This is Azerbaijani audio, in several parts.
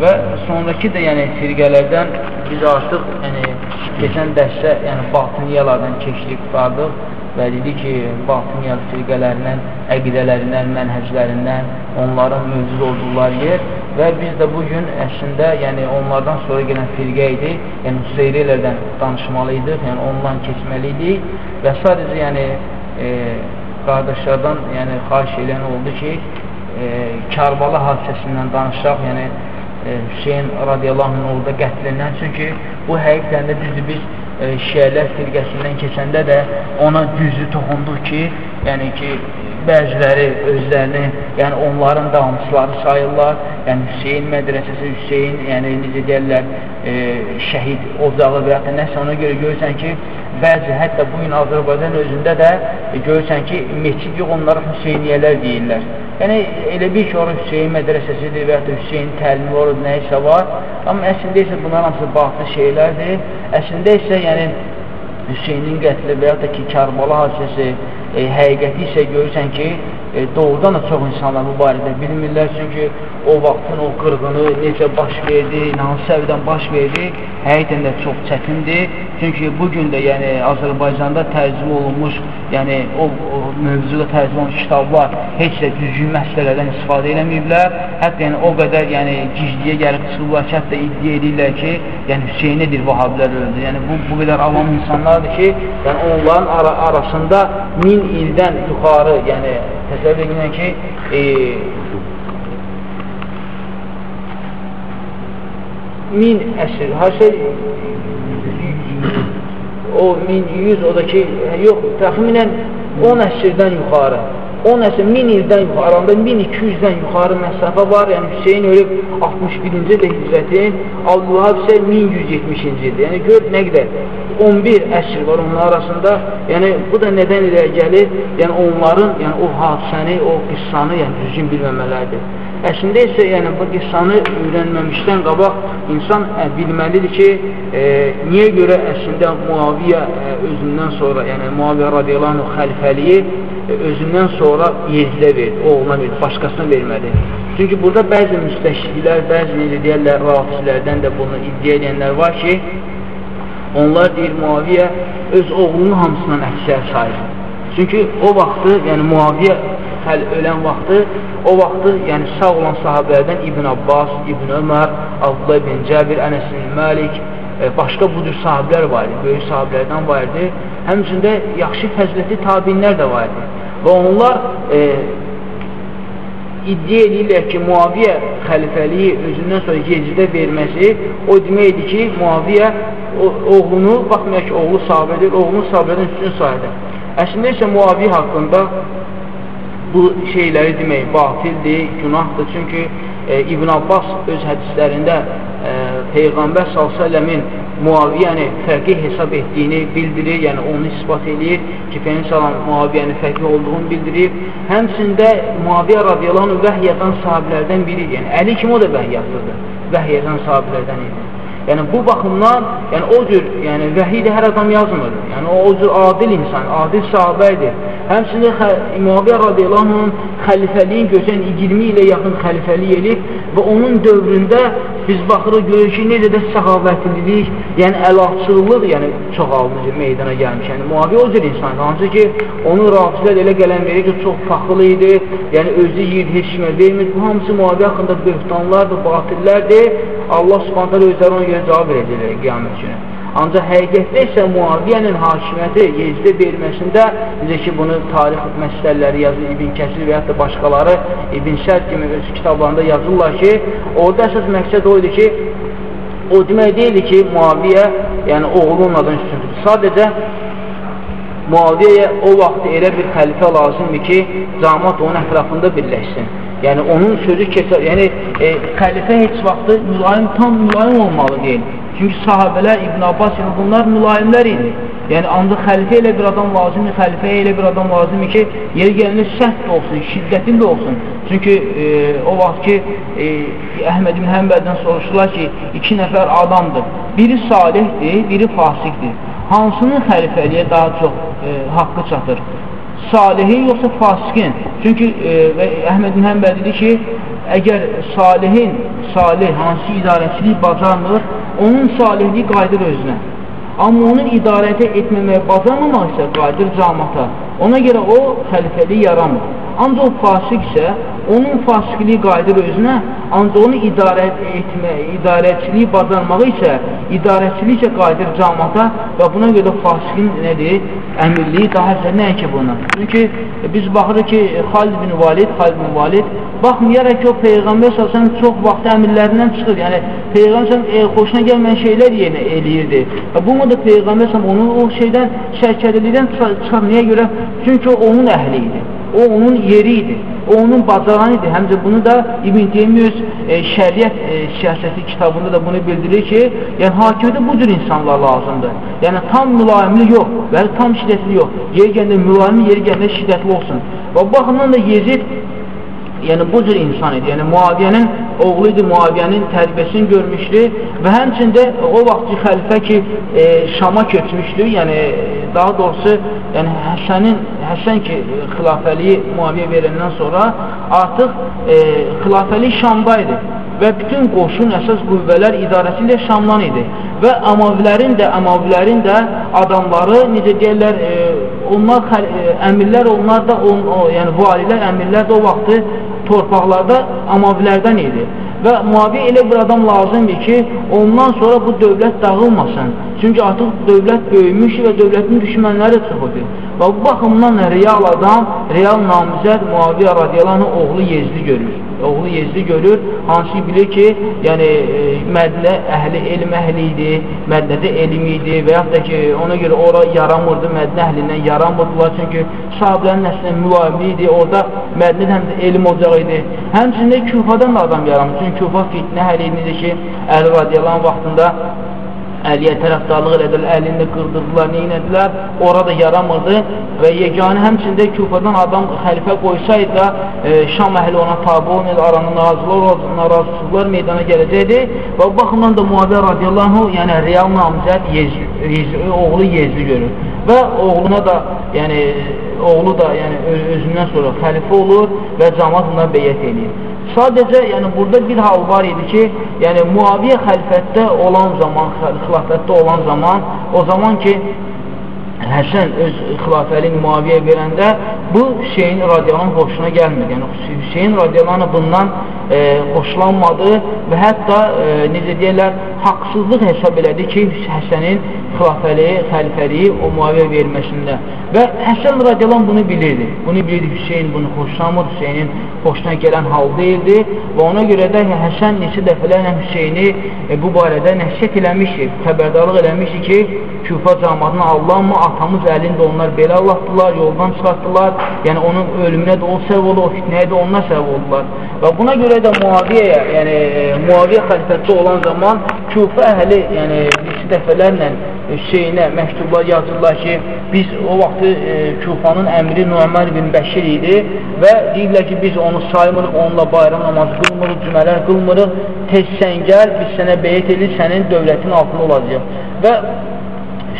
Və sonraki də yəni firqələrdən biz artıq yəni keçən dərsdə yəni batiniyalardan keçdik qaldıq və dedi ki, batiniyyal firqələrindən, əqidələrindən, mənhəclərindən onların mövcud olduqları yer və biz də bugün əslində yəni onlardan sonra gələn firqə idi, yəni Hüseyrilərdən danışmalıydıq, yəni ondan keçməliydik və sadəcə yəni e, qardaşlardan yəni xahiş edən oldu ki, e, Kərbala hadisəsindən danışaq, yəni Hüseyin radiyallahu anh orada qətlindən. Çünki bu həqiqdən də düzdür biz e, şiələr firqəsindən keçəndə də ona düzü toxunduq ki, yəni ki, bəziləri özlərini, yəni onların davamçıları sayırlar. Yəni Hüseyin mədrəsəsi, Hüseyin, yəni necə deyirlər, e, şəhid ocağı və ya nəsə ona görə görürsən ki, bəzi hətta bu gün Azərbaycan özündə də e, görürsən ki, meçid yox, onlara Hüseyniyələr deyirlər. Yəni, elə bir ki, orada Hüseyin mədrəsəsidir və ya da Hüseyin təlimi orada nə isə var. Amma əslində isə bunların hamısı batıl şeylərdir. Əslində isə yəni Hüseynin qətli və ya da ki, Kərbala hadisəsi e, həqiqəti isə görürsən ki, e, doğrudan da çox insanlar bu barədə bilmirlər, çünki o vaxtın o qırğını necə baş verdi, hansı səviyədən baş verdi, həqiqətən də çox çətindir. Çünki bugün də yəni Azərbaycanda tərcümə olunmuş, yəni o, o mövzuda tərcümə olunmuş kitablar heç də düzgün məsələlərdən istifadə eləməyiblər. Hətta yəni o qədər yəni gizliyə gəlib çıxırlar ki, hətta iddia edirlər ki, yəni Hüseynidir Vahabilər öldü. Yəni bu bu qədər avam insanlardır ki, yəni onların ara arasında min ildən yuxarı, yəni təsəvvür edin ki, e, min əsr, hər şey o 1100, o da ki, yox, təxminən 10 əsrdən yuxarı 10 əsr, 1000 ildən yuxarı, aranda 1200-dən yuxarı məsafə var, yəni Hüseyin ölüb 61-ci də hicrətin, Abdülhab isə 1170-ci ildir. Yəni gör nə qədər 11 əsr var onun arasında. Yəni bu da nədən ilə gəlir? Yəni onların, yəni o hadisəni, o qıssanı, yəni düzgün bilməmələridir. Əslində isə yəni bu qissanı öyrənməmişdən qabaq insan ə, bilməlidir ki, e, niyə görə əslində Muaviyə ə, özündən sonra, yəni Muaviyə radiyallahu anh xəlifəliyi ə, özündən sonra Yezidə verdi, oğluna verdi, başqasına vermədi. Çünki burada bəzi müstəşriklər, bəzi deyərlər, rafislərdən də bunu iddia edənlər var ki, onlar deyir Muaviyə öz oğlunun hamısından əksər sayır. Çünki o vaxtı, yəni Muaviyə həl ölən vaxtı, o vaxtı, yəni sağ olan sahabələrdən İbn Abbas, İbn Ömər, Abdullah ibn Cəbir, Ənəs ibn Məlik, e, başqa bu cür sahabələr var idi, böyük sahabələrdən var idi. Həmçində yaxşı fəzilətli tabinlər də var idi. Və onlar e, iddia edirlər ki, Muaviyə xəlifəliyi özündən sonra Yezidə verməsi o deməkdir ki, Muaviyə oğlunu, baxmayaq ki, oğlu sahabədir, oğlunu sahabədən üstün sayıdır. Əslində isə Muaviyə haqqında bu şeyləri demək batildir, günahdır. Çünki e, İbn Abbas öz hədislərində e, Peyğəmbər s.ə.v-in Muaviyyəni fərqi hesab etdiyini bildirir, yəni onu ispat edir ki, Peyğəmbər Muaviyyəni fərqli olduğunu bildirir. Həmçində Muaviyyə radiyallahu anh vəhiyyədən sahabilərdən biri, yəni Əli kim o da vəhiyyətlidir, vəhiyyədən sahabilərdən idi. Yəni bu baxımdan, yəni o cür, yəni vəhiy də hər adam yazmır. Yəni o, o cür adil insan, adil sahabə idi. Həmçinin Muaviyyə radiyallahu anh xəlifəliyin gözən 20 ilə yaxın xəlifəlik elib və onun dövründə biz baxırıq, görürük ki, necə də səxavətlilik, yəni əlaqçılıq, yəni çoxalmış meydana gəlmiş. Yəni Muaviyyə o cür insandır. Hansı ki, onun rafizlər elə gələn verir ki, çox faxılı idi, yəni özü yiyir, heç kimə vermir. Bu hamısı Muaviyyə haqqında böhtanlardır, batillərdir. Allah subhanətələ özləri ona görə cavab verəcəklər qiyamət günü. Ancaq həqiqətdə isə Muaviyyənin hakimiyyəti Yezdə verilməsində, necə ki, bunu tarix məsələləri yazır İbn Kəsir və yaxud da başqaları İbn Şəd kimi öz kitablarında yazırlar ki, orada əsas məqsəd o idi ki, o demək deyildi ki, Muaviyyə, yəni oğlunun adını üstündür. Sadəcə Muaviyyəyə o vaxt elə bir xəlifə lazımdır ki, camat onun ətrafında birləşsin. Yəni onun sözü keçər, yəni e, xəlifə heç vaxtı mülayim, tam mülayim olmalı deyil. Çünki sahabələr İbn Abbas yəni bunlar mülayimlər idi. Yəni ancaq xəlifə elə bir adam lazımdır, xəlifəyə elə bir adam lazımdır ki, yeri gəlinir sərt də olsun, şiddətli də olsun. Çünki e, o vaxt ki e, Əhməd ibn Həmbəldən soruşdular ki, iki nəfər adamdır. Biri salihdir, biri fasikdir. Hansının xəlifəliyə daha çox e, haqqı çatır? salihin yoxsa fasikin. Çünki e, Əhməd bin Həmbəl dedi ki, əgər salihin, salih hansı idarəçilik bacarmır, onun salihliyi qayıdır özünə. Amma onun idarəti etməməyə bacarmamaq isə qayıdır camata. Ona görə o xəlifəliyi yaramır. Ancaq o fasik isə onun fasikliyi qayıdır özünə, ancaq onu idarə etmə, idarəçiliyi bacarmağı isə, idarəçiliyi isə qayıdır camata və buna görə fasikin nədir? Əmirliyi daha isə nəyə ki buna? Çünki biz baxırıq ki, Xalid bin Valid, Xalid bin Valid baxmayaraq ki, o Peyğəmbər səsən çox vaxt əmirlərindən çıxır. Yəni, Peyğəmbər e, xoşuna gəlməyən şeylər yerinə eləyirdi. Və bu da Peyğəmbər onu o şeydən, şərkədilikdən çıxar. Niyə görə? Çünki o onun əhli idi. O onun yeri idi. O onun bacaran idi. Həmcə bunu da İbn Teymi öz e, şəriət e, siyasəti kitabında da bunu bildirir ki, yəni hakimiyyətə bu cür insanlar lazımdır. Yəni tam mülayimli yox və tam şiddətli yox. Yeri gəndə mülayimli, yeri gəndə şiddətli olsun. Və baxımdan da Yezid yəni bu cür insan idi. Yəni Muaviyənin oğlu idi, Muaviyənin tərbiyəsini görmüşdü və həmçində o vaxtki xəlifə ki, e, Şama köçmüşdü, yəni daha doğrusu yəni Həsənin Həsən ki, xilafəliyi Muaviyə verəndən sonra artıq e, xilafəlik Şamda idi və bütün qoşun əsas qüvvələr idarəsi ilə Şamdan idi və Amavilərin də Amavilərin də adamları necə deyirlər e, onlar e, əmirlər onlar da on, o, yəni valilər əmirlər də o vaxtı torpaqlarda Amavilərdən idi. Və Muaviyə elə bir adam lazımdır ki, ondan sonra bu dövlət dağılmasın. Çünki artıq dövlət böyümüş və dövlətin düşmənləri çoxudur. Və bu baxımdan real adam, real namizəd Muaviyə radiyalanı oğlu Yezdi görür. Oğlu Yezdi görür, hansı bilir ki, yəni e, Mədinə əhli elm əhli idi, Mədinədə elm idi və yaxud da ki, ona görə ora yaramırdı, Mədinə əhlindən yaramırdılar, çünki sahabilərin nəslindən mülayimli idi, orada Mədinədə həm də elm ocağı idi. Həmçində Küfadan da adam yaramır, çünki Küfa fitnə əhli idi ki, Əli radiyalan vaxtında Əliyə tərəfdarlıq elədilər, əlini qırdırdılar, neynədilər, orada yaramırdı və yeganə həmçində Küfadan adam xəlifə qoysaydı da e, Şam əhli ona tabi olmaydı, aranda narazılar, narazısızlar meydana gələcəkdi və bu baxımdan da Muaviyyə radiyallahu yəni real namizət Yezid, Yezid, oğlu Yezdi görür və oğluna da yəni oğlu da yəni özündən sonra xəlifə olur və cəmat bundan beyyət eləyir. Sadəcə, yəni burada bir hal var idi ki, yəni Muaviyyə xəlifətdə olan zaman, xilafətdə olan zaman, o zaman ki, Həsən öz xilafəli Muaviyyə verəndə bu Hüseyin radiyalanın xoşuna gəlmədi. Yəni Hüseyin radiyalanı bundan e, xoşlanmadı və hətta e, necə deyirlər, haqsızlıq hesab elədi ki, Həsənin xilafəli, xəlifəliyi o Muaviyyə verməsində. Və Həsən radiyalan bunu bilirdi. Bunu bilirdi Hüseyin bunu xoşlamır, Hüseynin xoşuna gələn hal deyildi və ona görə də Həsən neçə dəfələrlə Hüseyni e, bu barədə nəsiyyət eləmişdi, xəbərdarlıq eləmişdi ki, Küfa cəmatına Allahmı, atamız əlində onlar belə Allahdılar, yoldan çıxartdılar, yəni onun ölümünə də o səv oldu, o fitnəyə də onlar səv oldular. Və buna görə də Muaviyyə, yəni e, Muaviyyə xəlifətdə olan zaman Küfa əhli, yəni neçə dəfələrlə Hüseynə məktublar yazırlar ki, biz o vaxtı e, Kufanın əmri Nuəmər bin Bəşir idi və deyirlər ki, biz onu saymırıq, onunla bayram namazı qılmırıq, cümələr qılmırıq, tez sən gəl, biz sənə beyət edir, sənin dövlətin altında olacaq. Və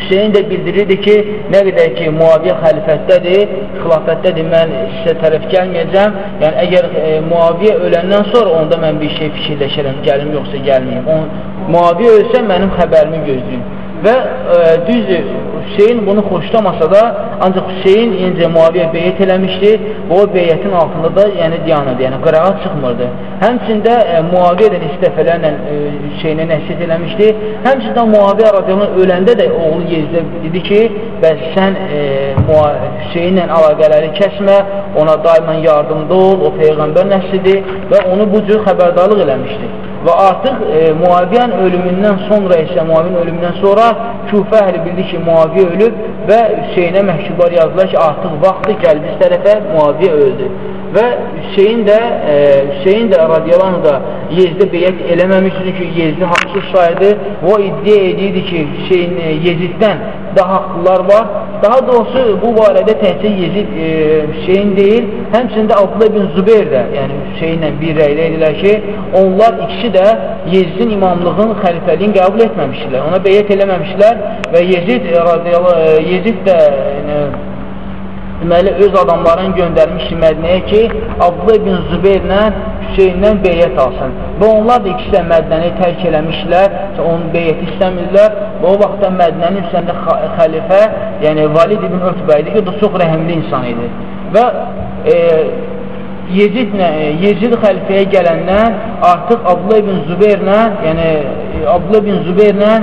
Hüseyin də bildirirdi ki, nə qədər ki, Muaviyyə xəlifətdədir, xilafətdədir, mən sizə tərəf gəlməyəcəm. Yəni, əgər e, Muaviyyə öləndən sonra onda mən bir şey fikirləşərəm, gəlim yoxsa gəlməyim. Muaviyyə ölsə, mənim xəbərimi gözləyin. Və e, düzdür, Hüseyin bunu xoşlamasa da, ancaq Hüseyin yenicə Muaviyyə beyət eləmişdi və o beyətin altında da yəni diyanırdı, yəni qırağa çıxmırdı. Həmçində e, Muaviyyə də istəfələrlə e, Hüseynə nəsiyyət eləmişdi. Həmçində Muaviyyə radiyallahu öləndə də oğlu Yezdə dedi ki, bəs sən e, Hüseynlə əlaqələri kəsmə, ona daimən yardımda ol, o Peyğəmbər nəslidir və onu bu cür xəbərdarlıq eləmişdi və artıq e, Muaviyyənin ölümündən sonra isə Muaviyyənin ölümündən sonra Küfə əhli bildi ki, Muaviyyə ölüb və Hüseynə məhkublar yazdılar ki, artıq vaxtı gəldi tərəfə Muaviyyə öldü. Və Hüseyin də e, Hüseyin də radiyalanı da Yezdə beyət eləməmiş çünki Yezdi haqsız saydı və iddia edirdi ki, Hüseyin e, Yeziddən daha haqlılar var. Daha doğrusu bu barədə təhcə Yezid e, Hüseyin deyil, həmçində Abdullah ibn Zübeyir də, yəni Hüseyinlə bir rəylə edirlər ki, onlar ikisi də Yezidin imamlığın xəlifəliyin qəbul etməmişdilər, ona beyət eləməmişdilər və Yezid, e, Yezid də yəni, deməli, öz adamlarını göndərmişdi Mədnəyə ki, Abdullah ibn Zübeyrlə Hüseyndən beyyət alsın. Və onlar da ikisi də Mədnəni tərk eləmişlər, onun beyyəti istəmirlər və o vaxtda Mədnənin üstəndə xəlifə, yəni Valid ibn Ötbə idi ki, o da çox rəhimli insan idi. Və e, Yezidlə, Yezid xəlifəyə gələndən artıq Abdullah ibn Zübeyrlə, yəni Abdullah ibn Zübeyrlə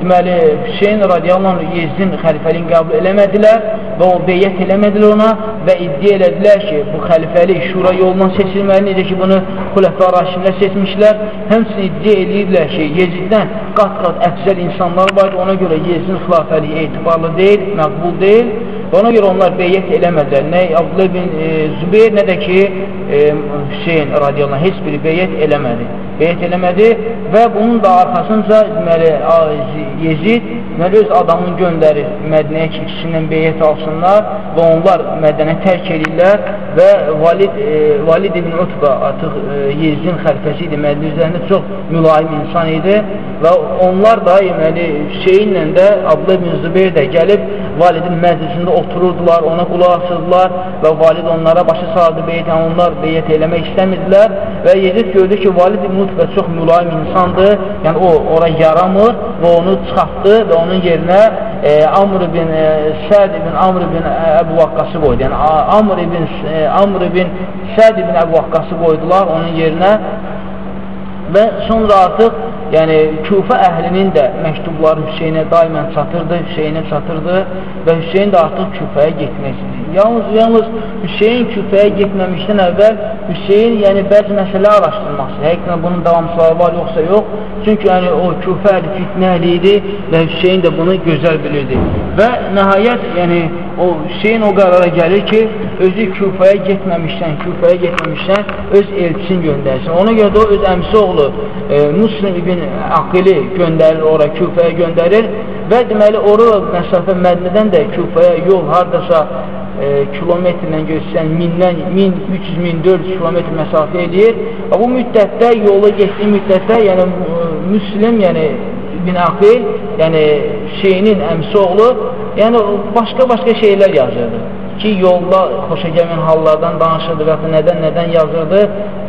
deməli Hüseyin radiyallahu anh Yezidin xəlifəliyin qəbul eləmədilər və o beyyət eləmədilər ona və iddia elədilər ki, bu xəlifəlik şura yolundan seçilməli, necə ki, bunu xuləfə raşimlər seçmişlər. Həmçinin iddia edirlər ki, Yeziddən qat-qat əfsəl insanlar var, ona görə Yezidin xilafəliyi etibarlı deyil, məqbul deyil və ona görə onlar beyyət eləmədilər. Nə Abdullah bin e, Zübeyir, nə də ki, e, Hüseyin radiyallahu heç biri beyyət eləmədi. Beyyət eləmədi və bunun da arxasınca deməli, Yezid deməli, öz adamını göndərir Mədnəyə ki, ikisindən beyyət alsınlar və onlar Mədənə tərk edirlər və Valid, e, Valid ibn Utba artıq e, Yezidin xəlifəsi idi, Mədənə üzərində çox mülayim insan idi və onlar da deməli, Hüseyinlə də Abla ibn Zübeyir də gəlib Validin məclisində otururdular, ona qulaq asırdılar və Valid onlara başı saldı beyyət, yəni onlar beyyət eləmək istəmirdilər və Yezid gördü ki, Valid ibn Utba çox mülayim insandır, yəni o ora yaramır və onu çıxartdı və onun yerinə e, Amr ibn e, Səd ibn Amr ibn Əbu Vaqqası qoydu. Yəni Amr ibn, e, Amr ibn Səd ibn Əbu Vaqqası qoydular onun yerinə və sonra artıq yəni Kufə əhlinin də məktubları Hüseynə daimən çatırdı, Hüseynə çatırdı və Hüseyn də artıq Kufəyə getmək istəyir. Yalnız, yalnız Hüseyn Kufəyə getməmişdən əvvəl Hüseyn yəni bəzi məsələ araşdırması, həqiqətən bunun davamçıları var yoxsa yox, çünki yəni o Kufə əhli fitnə əhli idi və Hüseyn də bunu gözəl bilirdi. Və nəhayət yəni o Hüseyn o qərara gəlir ki, özü Kufəyə getməmişdən, Kufəyə getməmişdən öz elçisini göndərsin. Ona görə də o öz əmsi oğlu e, Muslim ibn Aqili göndərir ora, Kufəyə göndərir və deməli ora məsafə Mədnədən də Kufəyə yol hardasa e, kilometrlə göstərən mindən 1300 1400 kilometr məsafə eləyir. Və bu müddətdə yola getdiyi müddətdə yəni Müslim, yəni ibn Aqil, yəni Hüseynin əmsi oğlu, yəni başqa-başqa şeylər yazırdı ki, yolda xoşa gəlməyən hallardan danışırdı və ya nədən nədən yazırdı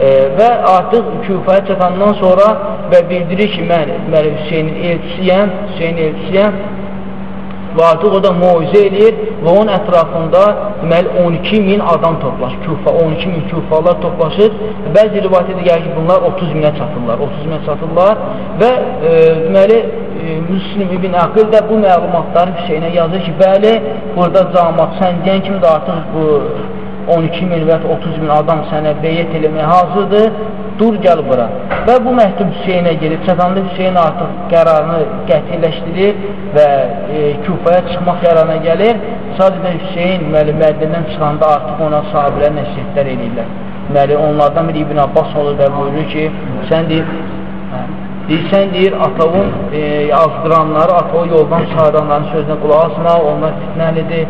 e, və artıq küfəyə çatandan sonra və bildirir ki, mən deməli, Hüseynin elçisiyəm, Hüseynin elçisiyəm və artıq o da muizə eləyir və onun ətrafında deməli 12 min adam toplaşır, küfə, 12 min küfalar toplaşır. Bəzi rivayətdə gəlir ki, bunlar 30 minə çatırlar, 30 minə çatırlar və e, deməli Müslim ibn Aqil də bu məlumatları Hüseynə yazır ki, bəli, burada camat, sən deyən kimi də artıq bu 12 min və 30 min adam sənə beyyət eləməyə hazırdır, dur gəl bura. Və bu məktub Hüseynə gelib, çatanda Hüseyn artıq qərarını qətiləşdirir və e, küfaya çıxmaq qərarına gəlir. Sadəcə Hüseyn Məddədən çıxanda artıq ona sahabilə nəsiyyətlər eləyirlər. Deməli, onlardan biri İbn Abbas olur və buyurur ki, sən deyir, hə, Deyirsən, deyir, atavun e, azdıranları, atavu yoldan çağıranların sözünə qulaq asma, onlar fitnəlidir,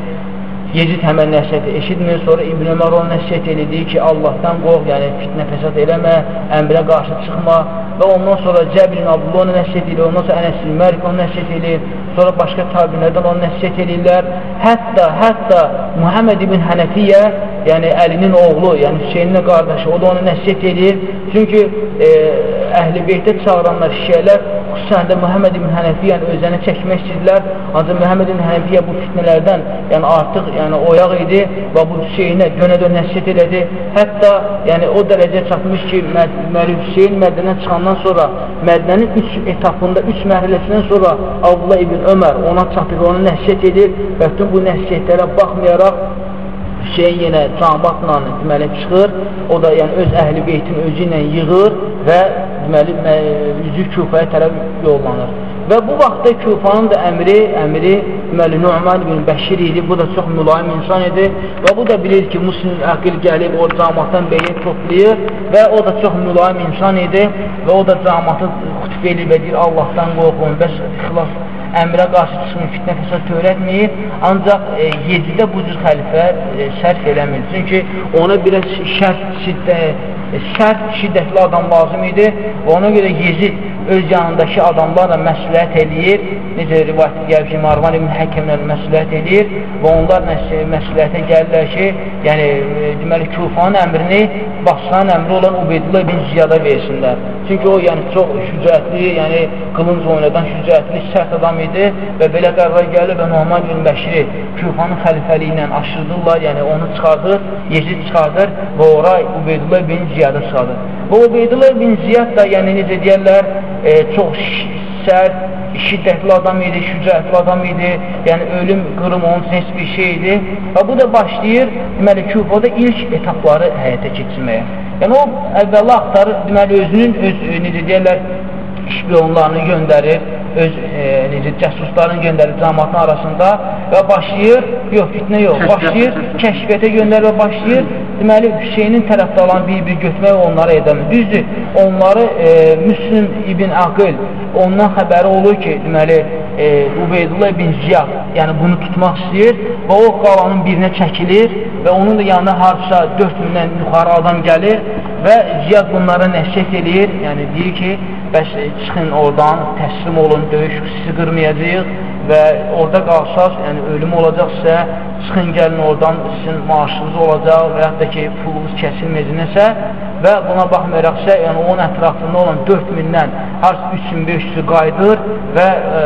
Yezid həmən nəsiyyəti eşitmir, sonra İbn Ömər onu nəsiyyət elədi ki, Allahdan qorq, yəni fitnə fəsad eləmə, əmrə qarşı çıxma və ondan sonra Cəbrin Abdullah onu nəsiyyət edir, ondan sonra Ənəs Məlik onu nəsiyyət edir, sonra başqa tabinlərdən onu nəsiyyət edirlər. Hətta, hətta Muhammed ibn Hənəfiyyə, yəni Əlinin oğlu, yəni Hüseynin qardaşı, o da onu nəsiyyət edir. Çünki e, əhl-i beytə çağıranlar, şiyələr xüsusən də Məhəmməd ibn Hənəfiyyəni özlərinə çəkmək istəyirlər. Ancaq Məhəmməd ibn Hənəfiyyə bu fitnələrdən yəni artıq yəni oyaq idi və bu Hüseynə dönə-dönə nəsiyyət elədi. Hətta yəni o dərəcəyə çatmış ki, Məli Hüseyn Mədənədən çıxandan sonra Mədənənin 3 etapında, 3 mərhələsindən sonra Allah ibn Ömər ona çatır, ona nəsiyyət edir və bütün bu nəsiyyətlərə baxmayaraq Hüseyin yenə cəmatla deməli çıxır. O da yəni öz əhli beytin özü ilə yığır və deməli üzü Küfəyə tərəf yollanır. Və bu vaxtda Küfanın da əmri, əmri deməli Nu'man ibn Bəşir idi. Bu da çox mülayim insan idi və bu da bilir ki, Muslim əqil gəlib o cəmatdan beyin toplayır və o da çox mülayim insan idi və o da cəmatı xütbə edir və deyir Allahdan qorxun, bəs xilas əmrə qarşı çıxmır, fitnə fəsad törətməyib, ancaq e, yedidə bu cür xəlifə e, sərf eləmir. Çünki ona biraz şərt, şiddə, e, sərt, şiddətli adam lazım idi və ona görə Yezid öz yanındakı adamlarla məsləhət eləyir. Necə rivayət gəlib ki, Marvan ibn Həkimlə məsləhət eləyir və onlar məsləhətə gəlirlər ki, yəni e, deməli Kufanın əmrini Basranın əmri olan Ubeydullah ibn Ziyada versinlər. Çünki o yəni çox şücətli, yəni qılınc oynadan şücətli, sərt adam idi və belə qərar gəlir və Norman ibn Bəşiri Kufanın xəlifəliyi ilə aşırdırlar, yəni onu çıxardır, Yezid çıxardır və ora Ubeydullah ibn Ziyada çıxardır. Və Ubeydullah ibn Ziyad da yəni necə deyərlər, e, çox sərt, şiddətli adam idi, şücətli adam idi, yəni ölüm, qırım onun üçün heç bir şey idi. Və bu da başlayır, deməli, Küfada ilk etapları həyata keçirməyə. Yəni, o əvvəla axtarır, deməli, özünün, öz, e, necə deyərlər, şpiyonlarını göndərir, öz e, necə cəsusların göndərir cəmatın arasında və başlayır, yox, fitnə yox, başlayır, kəşfiyyətə göndərir və başlayır, deməli, Hüseynin tərəfdə olan bir-bir götürmək onlara edəmir. Düzdür, onları e, Müslüm ibn Aqil ondan xəbəri olur ki, deməli, e, Ubeydullah ibn Ziyad, yəni bunu tutmaq istəyir və o qalanın birinə çəkilir və onun da yanına harca 4000-dən yuxarı adam gəlir və Ziyad bunlara nəsiyyət eləyir, yəni deyir ki, bəs çıxın oradan, təslim olun, döyüş sizi qırmayacaq və orada qalsaz, yəni ölüm olacaqsa, çıxın gəlin oradan, sizin maaşınız olacaq və yaxud da ki, pulunuz kəsilməyəcək nəsə və buna baxmayaraqsa, yəni onun ətrafında olan 4000-dən harç 3500-ü qayıdır və e,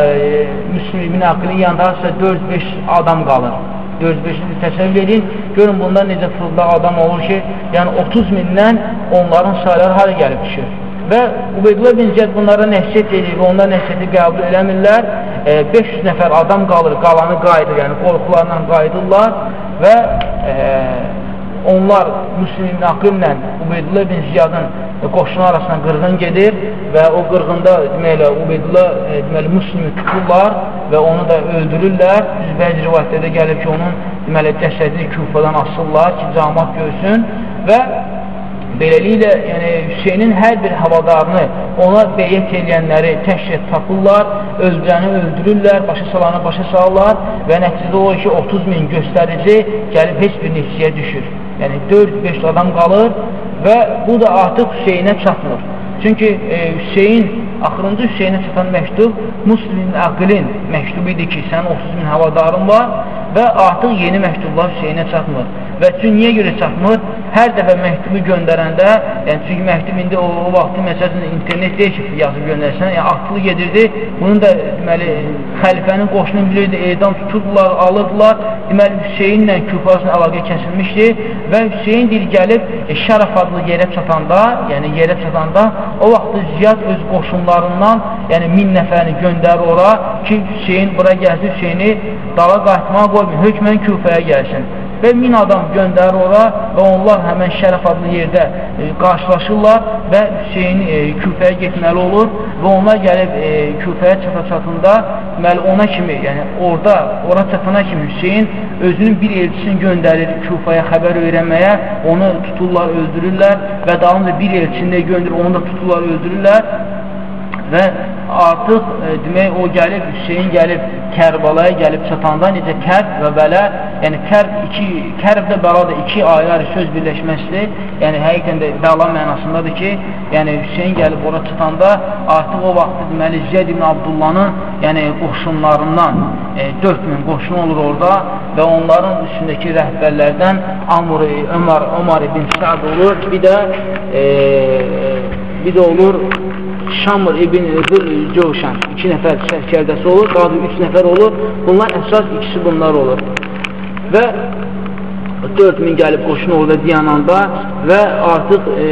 Müslümin aqilin yanında harçsa 4-5 adam qalır. 4-5-i təsəvvür edin, görün bunda necə fırıldaq adam olur ki, yəni 30 mindən onların sayları hara gəlib düşür və Ubeydullah bin Ziyad bunlara nəhsiyyət edir və onlar nəhsiyyəti qəbul eləmirlər. E, 500 nəfər adam qalır, qalanı qayıdır, yəni qorxularla qayıdırlar və e, onlar Müslim ibn Aqillə Ubeydullah bin Ziyadın qoşunu arasında qırğın gedir və o qırğında deməklə Ubeydullah e, deməli Müslimi tuturlar və onu da öldürürlər. Düz bəzi rivayətlərdə gəlib ki, onun deməli cəsədini küfadan asırlar ki, camat görsün və Beləliklə, yəni Hüseynin hər bir havadarını, ona beyyət edənləri təşkil tapırlar, öldürəni öldürürlər, başa salanı başa salırlar və nəticədə olur ki, 30 min göstərici gəlib heç bir neçəyə düşür. Yəni 4-5 adam qalır və bu da artıq Hüseynə çatmır. Çünki e, Hüseyin, axırıncı Hüseynə çatan məktub Muslimin Aqilin məktubu idi ki, sənin 30 min havadarın var və artıq yeni məktublar Hüseynə çatmır. Və çünki niyə görə çatmır? Hər dəfə məktubu göndərəndə, yəni çünki məktub indi o, o vaxtı məsələn internet deyil ki, yazıb göndərsən, yəni atlı gedirdi. Bunun da deməli xəlifənin qoşunu bilirdi, edam tuturdular, alırdılar. Deməli Hüseynlə küfasının əlaqə kəsilmişdi və Hüseyn dil gəlib e, Şərəf adlı yerə çatanda, yəni yerə çatanda o vaxtı Ziyad öz qoşunlarından, yəni min nəfərini göndərir ora ki, Hüseyn bura gəlsin, Hüseyni dala qayıtmağa qoymayın, hökmən küfəyə gəlsin və min adam göndərir ora və onlar həmən Şərəf adlı yerdə e, qarşılaşırlar və Hüseyin e, Küfəyə getməli olur və onlar gəlib e, Küfəyə çata-çatında deməli ona kimi, yəni orada, ora çatana kimi Hüseyin özünün bir elçisini göndərir Küfəyə xəbər öyrənməyə, onu tuturlar, öldürürlər və dalınca bir elçini də göndərir, onu da tuturlar, öldürürlər və artıq e, demək o gəlib, Hüseyin gəlib Kərbalaya gəlib çatanda necə kərb və bələ, yəni kərb iki, kərb də bəla da iki aylar söz birləşməsidir. Yəni həqiqətən də bəla mənasındadır ki, yəni Hüseyin gəlib ora çatanda artıq o vaxt deməli Ziyad ibn Abdullahın yəni qoşunlarından e, 4000 qoşun olur orada və onların üstündəki rəhbərlərdən Amr, Ömər, Ömər ibn Sa'd olur. Bir də e, bir də olur Şamr ibn Cövşən iki nəfər sərkərdəsi olur, da üç nəfər olur. Bunlar əsas ikisi bunlar olur. Və 4000 gəlib qoşun orada diyananda və artıq e,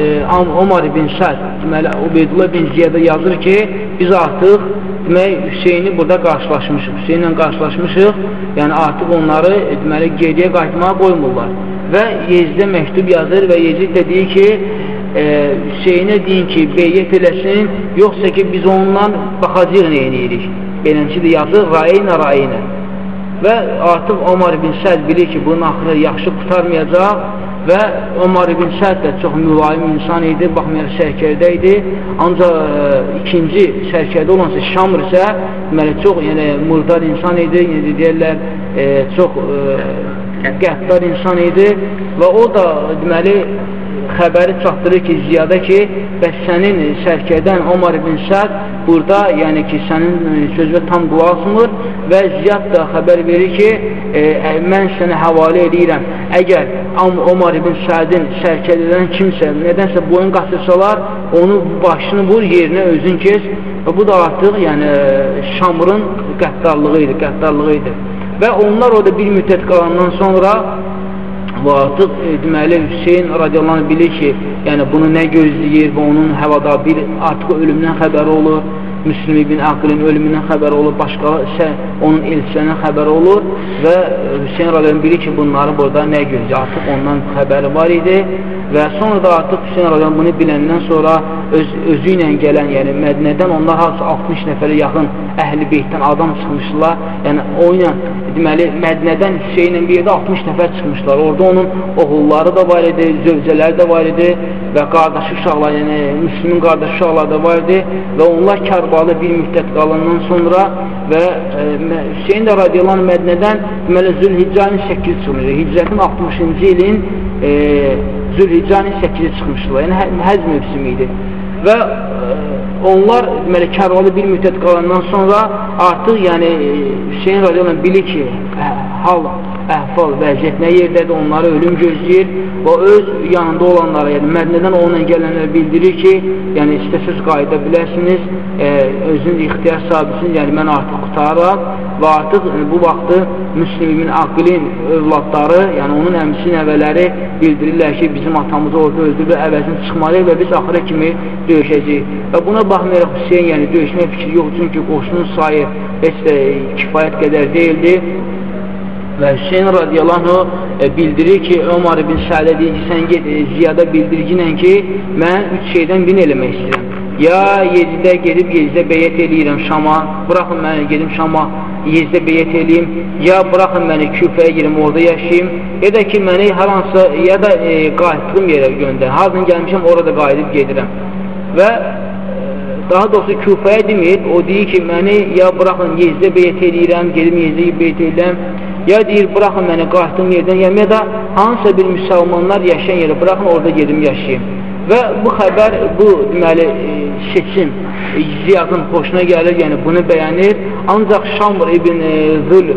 Omar ibn Səd, deməli, Ubeydullah ibn Ziyada yazır ki, biz artıq demək, Hüseyni burada qarşılaşmışıq, Hüseynlə qarşılaşmışıq, yəni artıq onları deməli, geriyə qayıtmağa qoymurlar. Və Yezdə məktub yazır və Yezid də deyir ki, e, Hüseynə deyin ki, beyyət eləsin, yoxsa ki, biz ondan baxacaq nə eləyirik. Beləncə də yazır, rayinə, rayinə. Və artıq Omar ibn Səd bilir ki, bunun axırı yaxşı qutarmayacaq və Omar ibn Səd də çox mülayim insan idi, baxmayaraq sərkərdə idi. Ancaq e, ikinci sərkərdə olansa Şamr isə deməli, çox yəni, murdar insan idi, yəni, deyərlər, e, çox e, qəddar insan idi və o da deməli xəbəri çatdırır ki, ziyada ki, bəs sənin sərkədən Omar ibn Səd burada yəni ki, sənin e, sözünə tam qulaq asmır və Ziyad da xəbər verir ki, e, mən sənə həvalə edirəm. Əgər Omar ibn Sədin sərkədədən kimsə, nədənsə boyun qatırsalar, onu başını vur, yerinə özün keç və bu da artıq yəni, Şamrın qəddarlığı idi, qəddarlığı idi. Və onlar orada bir müddət qalandan sonra və artıq e, deməli Hüseyin radiyallahu bilir ki, yəni bunu nə gözləyir və onun həvada bir artıq ölümdən xəbəri olur. Müslüm ibn Aqilin ölümündən xəbəri olur, başqa isə onun elçilərindən xəbəri olur və Hüseyin radiyallahu bilir ki, bunları burada nə gözləyir? Artıq ondan xəbəri var idi və sonra da artıq Hüseyin radiyallahu bunu biləndən sonra öz, özü ilə gələn, yəni Mədinədən onlar harca 60 nəfərə yaxın əhl-i beytdən adam çıxmışlar. Yəni o ilə deməli Mədinədən Hüseyinlə bir yerdə 60 nəfər çıxmışlar. Orada onun oğulları da var idi, zövcələri də var idi və qardaşı uşaqlar, yəni Müslümin qardaşı uşaqlar da var idi və onlar Kərbalı bir müddət qalandan sonra və e, Hüseyin də radiyallahu Mədinədən deməli Zülhiccanın 8 çıxmışdı. Hicrətin 60-cı ilin e, Zülhiccanın 8-i çıxmışdılar. Yəni hə, həz mövsümü idi. Və e, onlar deməli Kərbalı bir müddət qalandan sonra artıq yəni Hüseyin radiyallahu bilir ki, hə, hal əhval, vəziyyət nə yerdədir, onları ölüm gözləyir və öz yanında olanlara, yəni Mədnədən onunla gələnlər bildirir ki, yəni istəsiz qayıda biləsiniz, e, özünüz ixtiyar sahibisiniz, yəni mən artıq qutarıram və artıq bu vaxtı Müslümin Aqilin övladları, yəni onun əmsi nəvələri bildirirlər ki, bizim atamızı orada öldürür, əvəzini çıxmalıyıq və biz axıra kimi döyüşəcəyik. Və buna baxmayaraq Hüseyin yəni döyüşmək fikri yox, çünki qoşunun sayı heç də kifayət qədər deyildi və Hüseyin radiyallahu e, bildirir ki, Ömar ibn Sədə deyir ki, sən get e, ziyada bildirginlə ki, mən üç şeydən bin eləmək istəyirəm. Ya Yezidə gedib Yezidə beyət eləyirəm Şama, buraxın məni gedim Şama, Yezidə beyət eləyim, ya buraxın məni Küfəyə girim, orada yaşayayım, ya da ki, məni hər hansı, ya da e, qayıtdığım yerə göndər, hardan gəlmişəm, orada qayıdıb gedirəm. Və e, daha doğrusu Küfəyə demir, o deyir ki, məni ya buraxın Yezidə beyət eləyirəm, gedim Yezidə beyət eləyirəm, ya deyir, buraxın məni qalxdığım yerdən, yəni ya da hansısa bir müsəlmanlar yaşayan yerə buraxın, orada gedim yaşayayım. Və bu xəbər, bu deməli, e, seçim e, Ziyadın xoşuna gəlir, yəni bunu bəyənir. Ancaq Şamr ibn e, Zül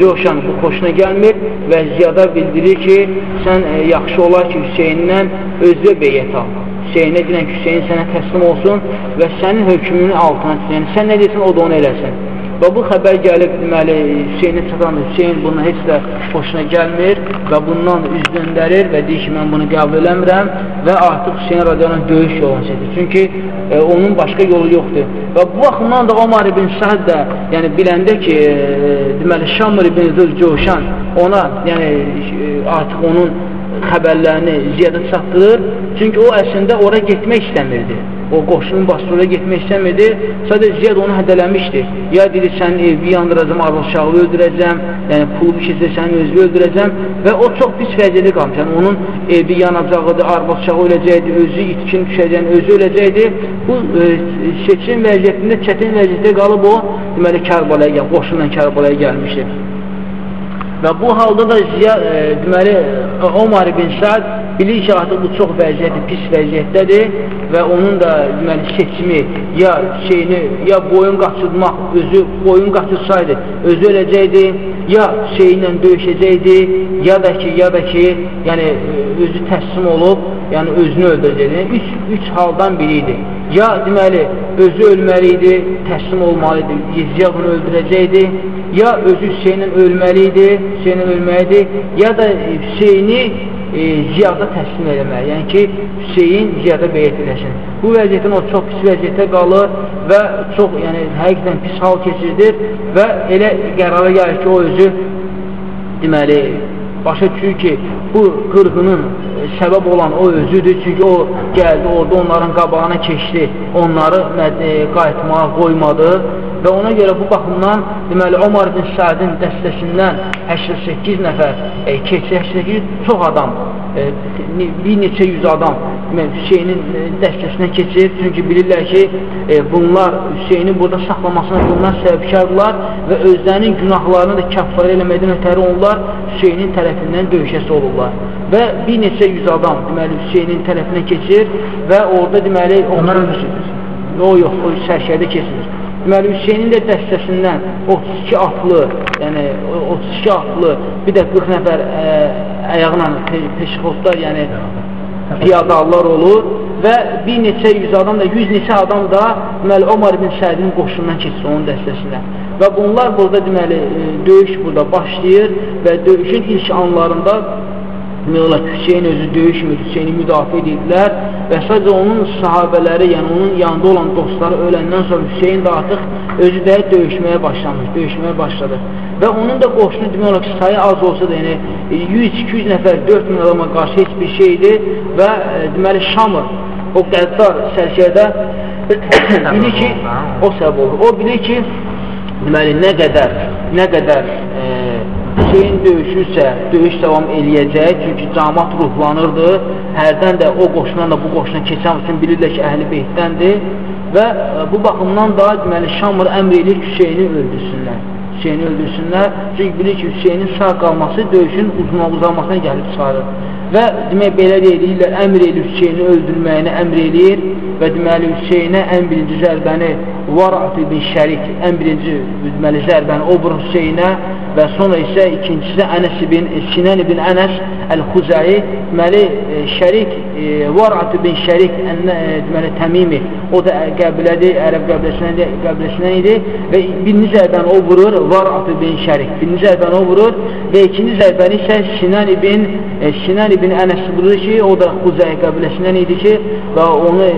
Coşan bu xoşuna gəlmir və Ziyada bildirir ki, sən yaxşı olar ki, Hüseynindən özü beyyət al. Hüseynə deyilən ki, Hüseyin sənə təslim olsun və sənin hökmünün altına. Yəni, sən nə deyirsən, o da onu eləsin. Və bu xəbər gəlib, deməli, Hüseyni çatan Hüseyin bunu heç də xoşuna gəlmir və bundan üz döndərir və deyir ki, mən bunu qəbul eləmirəm və artıq Hüseyin radiyanın döyüş yolunu çəkir. Çünki e, onun başqa yolu yoxdur. Və bu baxımdan da Omar ibn Səhd də yəni, biləndə ki, e, deməli, Şamr ibn Zülcoşan ona, yəni e, artıq onun xəbərlərini ziyada çatdırır. Çünki o əslində ora getmək istəmirdi o qoşunun bastıra getmək istəmirdi. Sadəcə Ziyad onu hədələmişdi. Ya dedi, sənin evi yandıracam, arvaşağı öldürəcəm, yəni pulu keçəcək, sənin özünü öldürəcəm və o çox pis vəziyyədə qalmış. Yəni, onun evi yanacaqıdır, arvaşağı öləcəkdi, özü itkin düşəcəkdi, özü öləcəkdi. Bu e, seçim vəziyyətində, çətin vəziyyətdə qalıb o, deməli, Kərbalaya gəl, qoşunla Kərbalaya gəlmişdi. Və bu halda da Ziya, e, deməli, Omar ibn Səd bilir ki, artıq bu çox vəziyyəti, pis vəziyyətdədir və onun da deməli, seçimi ya şeyini, ya boyun qaçırmaq, özü boyun qaçırsaydı, özü öləcəkdi, ya şeyinlə döyüşəcəkdi, ya da ki, ya da ki, yəni özü təslim olub, yəni özünü öldürəcəkdi. Yəni, üç, üç haldan biri idi. Ya deməli, özü ölməli idi, təslim olmalı idi, Yeziya bunu öldürəcəkdi, ya özü Hüseynin ölməli idi, Hüseynin ölməli idi, ya da Hüseyni e, ziyada təslim eləmək, yəni ki, Hüseyin ziyada beyət eləsin. Bu vəziyyətin o çox pis vəziyyətə qalır və çox, yəni, həqiqdən pis hal keçirdir və elə qərara gəlir ki, o özü deməli, başa düşür ki, bu qırğının e, səbəb olan o özüdür, çünki o gəldi, orada onların qabağına keçdi, onları e, qayıtmağa qoymadı. Və ona görə bu baxımdan deməli Omar bin Sədin dəstəsindən 88 nəfər e, keçi 88 çox adam e, bir neçə yüz adam Hüseynin e, dəstəsindən keçir. Çünki bilirlər ki e, bunlar Hüseyni burada saxlamasına bunlar səbəbkardırlar və özlərinin günahlarını da kəffar eləməkdən ötəri onlar Hüseynin tərəfindən döyüşəsi olurlar. Və bir neçə yüz adam deməli Hüseynin tərəfinə keçir və orada deməli onlar ölmüşdür o yox, o sərkərdə keçirir. Deməli, Hüseynin də dəstəsindən 32 atlı, yəni 32 atlı, bir də 40 nəfər ə, əyağla peşixotlar, yəni piyadalar olur və bir neçə yüz adam da, yüz neçə adam da deməli, Omar ibn Sədin qoşundan keçir onun dəstəsinə. Və bunlar burada deməli, döyüş burada başlayır və döyüşün ilk anlarında ki, Hüseyin özü döyüşmür, Hüseyni müdafiə edirlər və sadəcə onun sahabələri, yəni onun yanında olan dostları öləndən sonra Hüseyin də artıq özü də döyüşməyə başlamış, döyüşməyə başladı. Və onun da qoşunu demək olar ki, sayı az olsa da, yəni 100-200 nəfər, 4000 adama qarşı heç bir şeydir və e, deməli Şamır, o qəddar sərkərdə bilir ki, o səbəb olur. O bilir ki, deməli nə qədər, nə qədər e, şeyin döyüşürsə, döyüş davam eləyəcək, çünki camat ruhlanırdı, hərdən də o qoşundan da bu qoşuna keçən üçün bilirlər ki, əhl-i beytdəndir və e, bu baxımdan da deməli Şamır əmr edir Hüseyni öldürsünlər. Hüseyni öldürsünlər, çünki bilir ki, Hüseynin sağ qalması döyüşün uzunluğuna gəlib çıxarır. Və demək belə deyirlər, əmr edir Hüseyni öldürməyini əmr edir və deməli Hüseynə ən birinci zərbəni Varat ibn Şərik ən birinci deməli zərbəni o vurur Hüseynə və sonra isə ikincisi Ənəs ibn Sinən ibn Ənəs Əl-Xuzəyi. Deməli e, Şərik e, Varat ibn Şərik e, deməli Təmimi. O da qəbilədir, ərəb qəbiləsindən qəbiləsindən idi və birinci zərbəni o vurur Varat ibn Şərik. Birinci zərbəni o vurur və ikinci zərbəni isə Sinən ibn Sinən ibn Ənəs vurur ki o da Xuzəyi qəbiləsindən idi ki və onu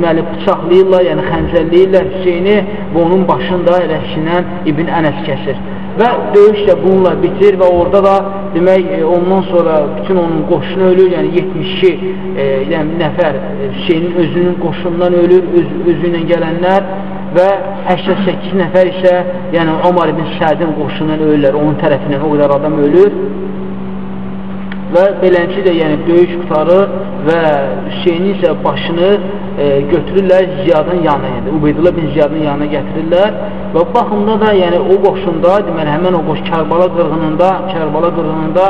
deməli bıçaqlayırlar, yəni xəncərləyirlər Hüseyni və onun başında Sinən ibn Ənəs kəsir. Və döyüş də bununla bitir və orada da demək e, ondan sonra bütün onun qoşunu ölür, yəni 72 e, yəni, nəfər e, Hüseynin özünün qoşunundan ölür, öz, özü ilə gələnlər və 88 nəfər isə yəni Omar ibn Sədin qoşunundan ölürlər, onun tərəfindən o qədər adam ölür və beləncə də yəni döyüş qutarır və Hüseynin isə başını e, götürürlər Ziyadın yanına, yəni Ubeydullah bin Ziyadın yanına gətirirlər və baxımda da yəni o qoşunda, deməli həmən o qoş Kərbala qırğınında, Kərbala qırğınında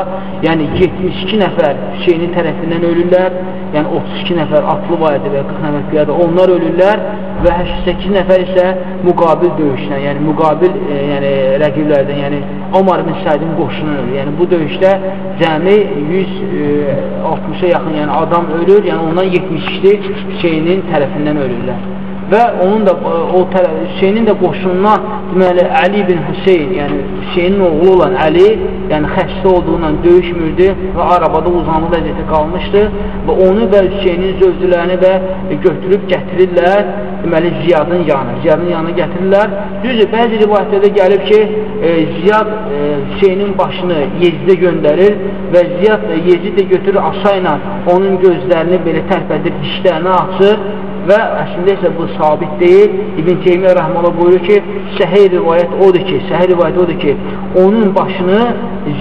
yəni 72 nəfər Hüseynin tərəfindən ölürlər, yəni 32 nəfər atlı var idi və 40 nəfər piyada onlar ölürlər və 88 nəfər isə müqabil döyüşdən, yəni müqabil e, yəni rəqiblərdən, yəni Omar bin Səidin qoşunu ölür. Yəni bu döyüşdə cəmi 160-a e, yaxın yəni adam ölür, yəni ondan 72 Hüseynin tərəfindən ölürlər və onun da o Hüseynin də qoşunundan deməli Əli bin Hüseyn, yəni Hüseynin oğlu olan Əli, yəni xəstə olduğundan döyüşmürdü və arabada uzanlı vəziyyətə qalmışdı və onu və Hüseynin zövcülərini və götürüb gətirirlər deməli Ziyadın yanına, Ziyadın yanına gətirirlər. Düzdür, bəzi rivayətlərdə gəlib ki, e, Ziyad e, Hüseynin başını Yezidə göndərir və Ziyad Yezid də götürür asa ilə onun gözlərini belə tərpədir, dişlərini açır və əslində isə bu sabit deyil. İbn Teymiyyə rəhmələ buyurur ki, səhih rivayət odur ki, səhih rivayət odur ki, onun başını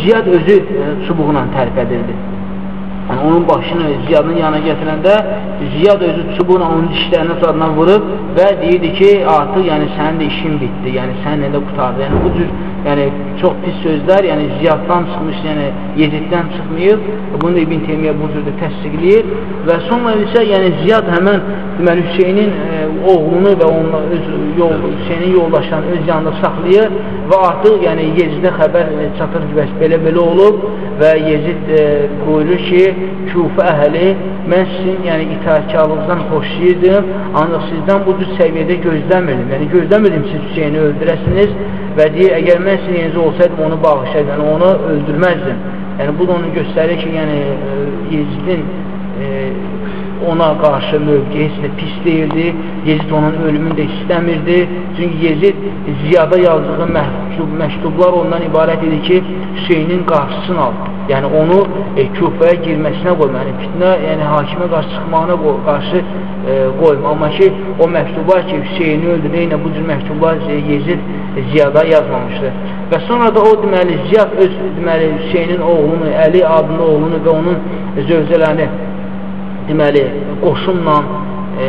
Ziyad özü e, çubuğla tərpədirdi. Yəni, onun başını Ziyadın yanına gətirəndə Ziyad özü çubuğla onun dişlərini sadından vurub və deyirdi ki, artıq yəni, sənin də işin bitdi, yəni sənin də qutardı. Yəni, bu cür yəni, çox pis sözlər, yəni Ziyaddan çıxmış, yəni Yeziddən çıxmayıb. Bunu da İbn Teymiyyə bu cürdə təsdiqləyir və sonra isə yəni Ziyad həmən deməli Hüseynin e, oğlunu və onunla öz yol Hüseynin yoldaşlarını öz yanında saxlayır və artıq yəni Yezidə xəbər e, çatır ki, bəs belə-belə olub və Yezid e, buyurur ki, Kufə əhəli mən sizin yəni itaətkarlığınızdan xoşlayırdım, ancaq sizdən bu cür səviyyədə gözləmirdim. Yəni gözləmirdim siz Hüseyni öldürəsiniz və deyir, əgər mən sizin yerinizə olsaydım onu bağışlaydım, yəni onu öldürməzdim. Yəni bu da onu göstərir ki, yəni e, Yezidin e, ona qarşı mövqeyi heç də pis deyildi. Yezid onun ölümünü də istəmirdi. Çünki Yezid ziyada yazdığı məktub, məktublar ondan ibarət idi ki, Hüseynin qarşısını al. Yəni onu e, küfəyə girməsinə qoyma. Yəni fitnə, yəni hakimə qarşı çıxmağına qarşı e, qoyma. Amma ki, o məktublar ki, Hüseyni öldü, neynə bu cür məktublar Yezid Ziyada yazmamışdı. Və sonra da o deməli Ziyad öz deməli Hüseynin oğlunu, Əli adlı oğlunu və onun zövcələrini deməli qoşunla e,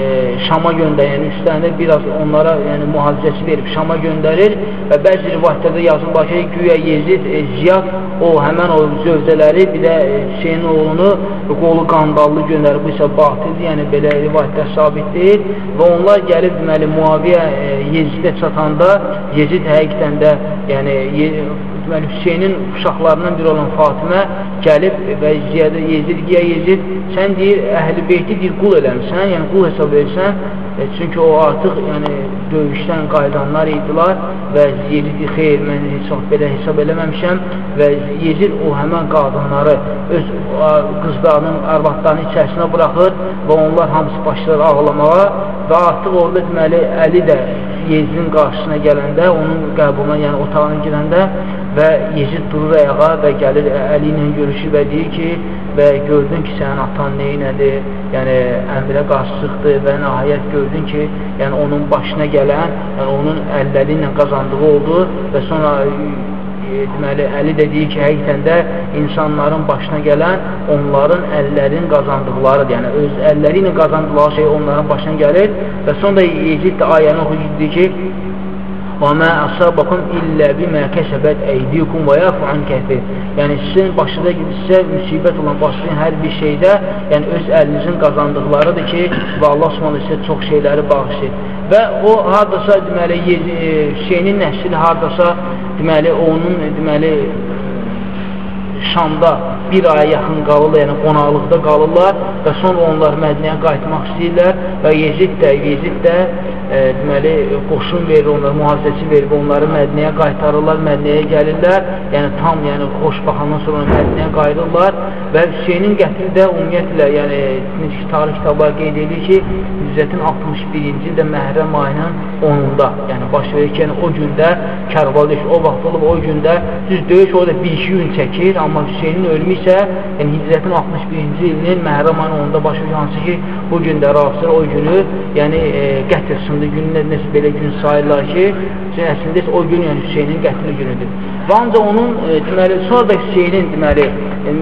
Şama göndərir, yəni üstlərində biraz onlara yəni, mühafizəçi verib Şama göndərir və bəzi rivayətlərdə yazılır ki, güya Yezid, e, Ziyad o həmən o zövcələri bir də e, Hüseyin oğlunu qolu qandallı göndərib, bu isə batildir, yəni belə rivayətlər sabit deyil və onlar gəlib deməli Muaviyə e, Yezidə çatanda Yezid həqiqətən də yəni deməli Hüseynin uşaqlarından biri olan Fatimə gəlib və Ziyadə Yezid, ya Yezid, sən deyir, əhl-i beyti deyir, qul eləmirsən, yəni qul hesab edirsən, e, çünki o artıq yəni, döyüşdən qaydanlar idilər və Yezid xeyr, mən heç vaxt belə hesab eləməmişəm. Və Yezid o həmən qadınları öz qızlarının, arvadlarının içərisinə buraxır və onlar hamısı başlar ağlamağa və artıq orada deməli Əli də Yezidin qarşısına gələndə, onun qəbuluna, yəni otağına girəndə və Yezid durur ayağa və gəlir Əli ilə görüşür və deyir ki, və gördün ki, sənin atan neynədir, yəni əmrə qarşı çıxdı və nəhayət gördün ki, yəni onun başına gələn, yəni onun əlləri ilə qazandığı oldu və sonra deməli, Əli də deyir ki, həqiqətən də insanların başına gələn onların əllərin qazandıqlarıdır. Yəni, öz əlləri ilə qazandıqları şey onların başına gəlir və sonra Yezid də ayəni oxuyur ki, وَمَا أَصَابَكُمْ إِلَّا بِمَا كَسَبَتْ أَيْدِيكُمْ وَيَفُ عَنْ كَثِيرٍ Yəni sizin başında sizə müsibət olan başlayan hər bir şeydə, yəni öz əlinizin qazandıqlarıdır ki, və Allah Subhanahu sizə çox şeyləri bağışlayır. Və o hardasa deməli Hüseynin nəsli hardasa deməli onun deməli Şamda bir aya yaxın qalırlar, yəni qonaqlıqda qalırlar və sonra onlar Mədniyə qayıtmaq istəyirlər və Yezid də, Yezid də e, deməli, qoşun verir onlara, mühafizəçi verir, onları Mədniyə qaytarırlar, Mədniyə gəlirlər, yəni tam, yəni xoş baxandan sonra Mədniyə qayıdırlar və Hüseynin qətli də ümumiyyətlə, yəni tarix kitabları qeyd edir ki, Hüzzətin 61-ci ildə Məhrəm ayının 10-unda, yəni baş verir ki, yəni o gündə Kərbal döyüş, o vaxt olub o gündə düz döyüş orada bir-iki gün çəkir, amma Hüseynin ölümü isə yəni Hicrətin 61-ci ilinin Məhrəm ayının 10-da baş verir, hansı ki, bu gündə Rafisər o günü, yəni e, qətl sındı günlər necə belə gün sayırlar ki, əslində o gün yəni Hüseynin qətli günüdür. Və ancaq onun e, deməli sonra da Hüseynin deməli e,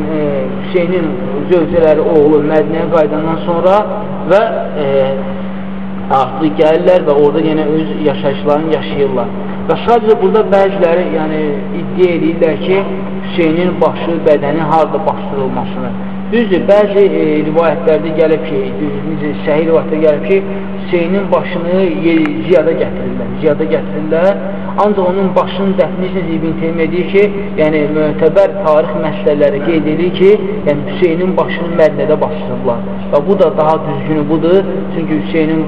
Hüseynin zövcələri oğlu Mədinəyə qayıdandan sonra və e, artıq gəlirlər və orada yenə öz yaşayışlarını yaşayırlar. Və sadəcə burada bəziləri yəni iddia edirlər ki, Hüseynin başı, bədəni harada bastırılmasını Düzdür, bəzi e, rivayətlərdə gəlib ki, necə səhih rivayətdə gəlib ki, Hüseynin başını ziyada gətirirlər, ziyada gətirirlər. Ancaq onun başının dəfni isə İbn Teymiyyə deyir ki, yəni mötəbər tarix məsələləri qeyd edir ki, yəni Hüseynin başını Mədnədə basdırırlar. Və bu da daha düzgünü budur. Çünki Hüseynin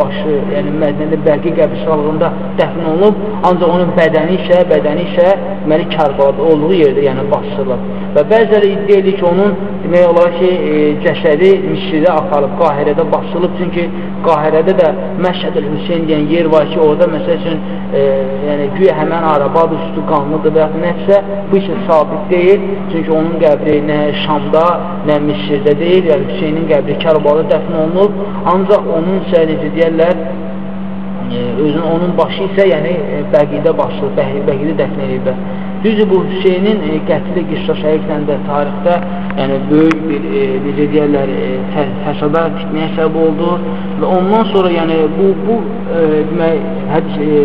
başı, yəni Mədnədə Bəqi qəbirstanlığında dəfn olunub, ancaq onun bədəni isə, bədəni isə deməli Kərbalada olduğu yerdə yəni basdırılır. Və bəziləri iddia edir ki, onun demək olar ki, e, cəsədi Misridə aparıb, Qahirədə basılıb, çünki Qahirədə də Məşhədül Hüseyin deyən yer var ki, orada məsəl üçün e, yəni, güya həmən arabadır, üstü qanlıdır və yaxud nəsə, bu isə sabit deyil, çünki onun qəbri nə Şamda, nə Misirdə deyil, yəni Hüseynin qəbri Kərbalı dəfn olunub, ancaq onun necə deyərlər, özün onun başı isə yəni e, bəqidə basılıb, bəqidə dəfn ediblər. Düzdür, bu Hüseynin e, qətli qissa şəhidlə də tarixdə yəni, böyük bir, e, necə deyərlər, e, fəsada fitnəyə səbəb oldu və ondan sonra yəni, bu, bu e, demək, hədis, e,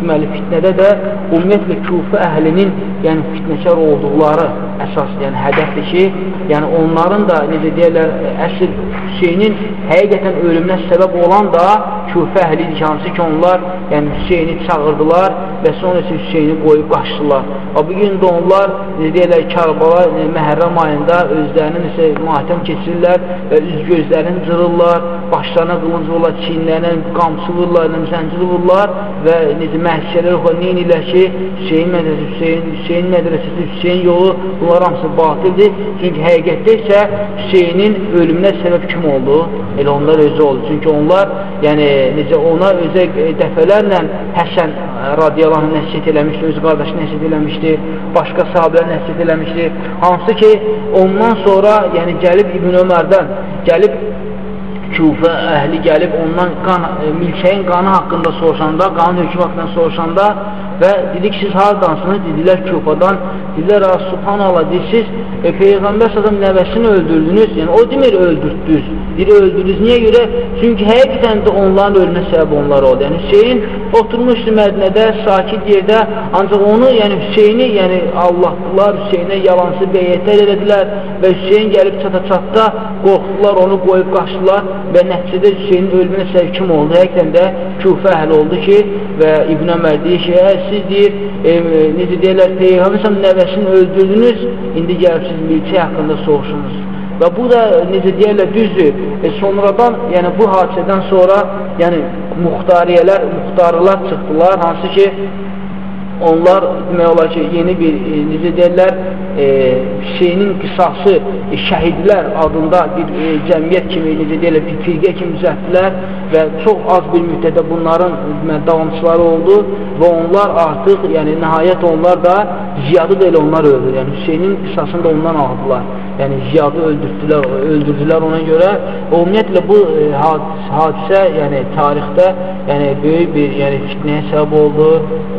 deməli, fitnədə də ümumiyyətlə küfə əhlinin yəni, fitnəkar olduqları əsas yəni, hədəfdir ki, yəni onların da, necə deyərlər, əsr Hüseynin həqiqətən ölümünə səbəb olan da küfə əhlidir ki, hansı ki, onlar yəni, Hüseyni çağırdılar və sonra isə Hüseyni qoyub qaçdılar. O bu gün də onlar, necə deyərlər, Kərbala e, məhərrəm ayında özlərinin isə matəm keçirirlər və üz gözlərini cırırlar, başlarına qılınc vururlar, çiyinlərinə qamçı vururlar, zəncir vururlar və necə məhsiyələr oxuyor, neyin ilə ki, Hüseyin mədrəsi, Hüseyin, Hüseyin mədrəsəsi, Hüseyin yolu, bunlar hamısı batildir. Çünki həqiqətdə isə Hüseynin ölümünə səbəb kim oldu? Elə onlar özü oldu. Çünki onlar, yəni necə ona özə dəfələrlə Həsən radiyalarını nəsiyyət eləmişdi, öz qardaşı nəsiyyət eləmişdi, başqa sahabələr nəsiyyət eləmişdi. Hansı ki, ondan sonra, yəni gəlib İbn Ömərdən, gəlib Küfə əhli gəlib ondan qan, e, milçəyin qanı haqqında soruşanda, qanun hökmü haqqında soruşanda və dedik siz hardansınız? Dedilər Küfadan. Dedilər, subhanallah, deyirsiniz, e, Peyğəmbər sədəm nəvəsini öldürdünüz. Yəni, o demir öldürdünüz. Deyir, öldürdünüz. Niyə görə? Çünki həqiqətən də onların ölmə səbəbi onlar oldu. Yəni, Hüseyin oturmuşdu Mədinədə, sakit yerdə, ancaq onu, yəni Hüseyni, yəni Allahdılar, Hüseynə yalancı beyyətlər elədilər və Hüseyin gəlib çata-çatda qorxdular, onu qoyub qaçdılar və nəticədə Hüseynin ölümünə səbəb kim oldu? Həqiqətən də küfə əhli oldu ki, və İbn Ömər deyir ki, siz deyir, e, necə deyirlər, Peyğəmbər nəvəsini öldürdünüz, indi gəlib siz milçə haqqında soruşunuz. Və bu da necə deyərlər düzdür. E, sonradan, yəni bu hadisədən sonra, yəni muxtariyələr, muxtarılar çıxdılar, hansı ki onlar demək olar ki, yeni bir, e, necə deyirlər, e, Hüseynin qisası e, şəhidlər adında bir e, cəmiyyət kimi, necə deyirlər, bir firqə kimi düzəltdilər və çox az bir müddətdə bunların demək, davamçıları oldu və onlar artıq, yəni nəhayət onlar da ziyadı da elə onlar öldür. Yəni Hüseynin qisasını da ondan aldılar. Yəni ziyadı öldürdülər, öldürdülər ona görə. Ümumiyyətlə bu e, hadisə, yəni tarixdə yəni böyük bir yəni fitnəyə səbəb oldu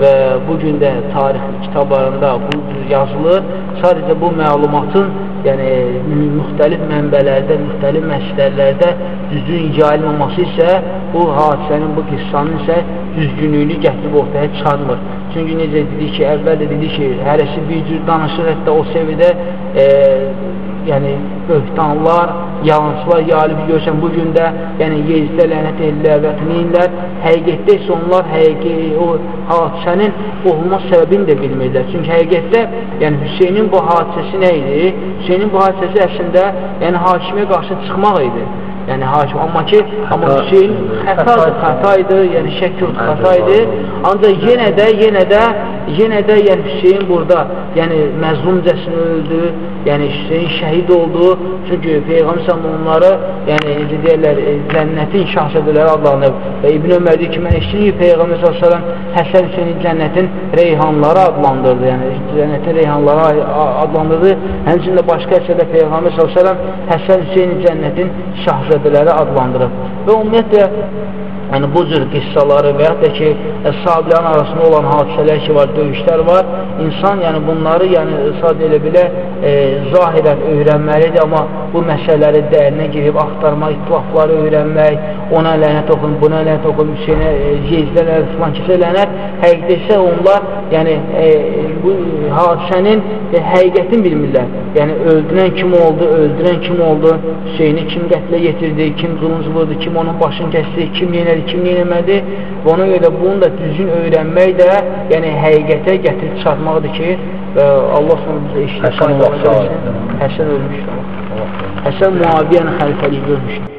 və bu gün də tarix kitablarında bu yazılır. Sadəcə bu məlumatın yəni müxtəlif mənbələrdə, müxtəlif məsələlərdə düzgün yayılmaması isə bu hadisənin, bu qissanın isə düzgünlüyünü gətirib ortaya çıxarmır. Çünki necə dedik ki, əvvəl də dedik ki, hərəsi bir cür danışır, hətta o sevidə e, yəni böhtanlar, yalancılar yayılıb görsən bu gün də yəni Yezdə lənət edirlər və neyirlər. Həqiqətdə isə onlar həqiqi o hadisənin olma səbəbini də bilmirlər. Çünki həqiqətdə yəni Hüseynin bu hadisəsi nə idi? Hüseynin bu hadisəsi əslində yəni hakimiyə qarşı çıxmaq idi yəni hakim. Amma ki, amma Hüseyin xətadır, xəta idi, yəni şək yox, xəta idi. Ancaq yenə də, yenə də, yenə də yəni Hüseyin burada, yəni məzlumcəsini öldü, yəni Hüseyin şəhid oldu. Çünki Peyğəmbər onları, yəni necə deyirlər, e, cənnətin şahzadələri adlanıb. Və İbn Ömər deyir ki, mən eşitdim Peyğəmbər sallallahu Həsən Hüseynin cənnətin reyhanları adlandırdı. Yəni cənnətin reyhanları adlandırdı. Həmçinin də başqa əsərdə Peyğəmbər sallallahu Həsən Hüseynin cənnətin şahzadələri adlandırıb və ümumiyyətlə yəni bu cür qissaları və yaxud da ki, sahabilərin arasında olan hadisələr ki var, döyüşlər var, insan yəni bunları yəni sadə elə bilə e, zahirən öyrənməlidir, amma bu məsələləri dərinə girib axtarmaq, itlafları öyrənmək, ona lənət oxun, buna lənət oxun, Hüseynə e, Yezdə lənət, filan kəsə lənət, həqiqdə isə onlar yəni e, bu hadisənin e, həqiqətini bilmirlər. Yəni öldürən kim oldu, öldürən kim oldu, Hüseyni kim qətlə yetirdi, kim qılınc vurdu, kim onun başını kəsdi, kim yenədi, kim yenəmədi və ona görə bunu da düzgün öyrənmək də yəni həqiqətə gətirib çıxartmaqdır ki, və Allah sonra bizə eşitə faydalı versin. Həsən ölmüşdür. Həsən Muaviyyənin xəlifəliyi görmüşdür.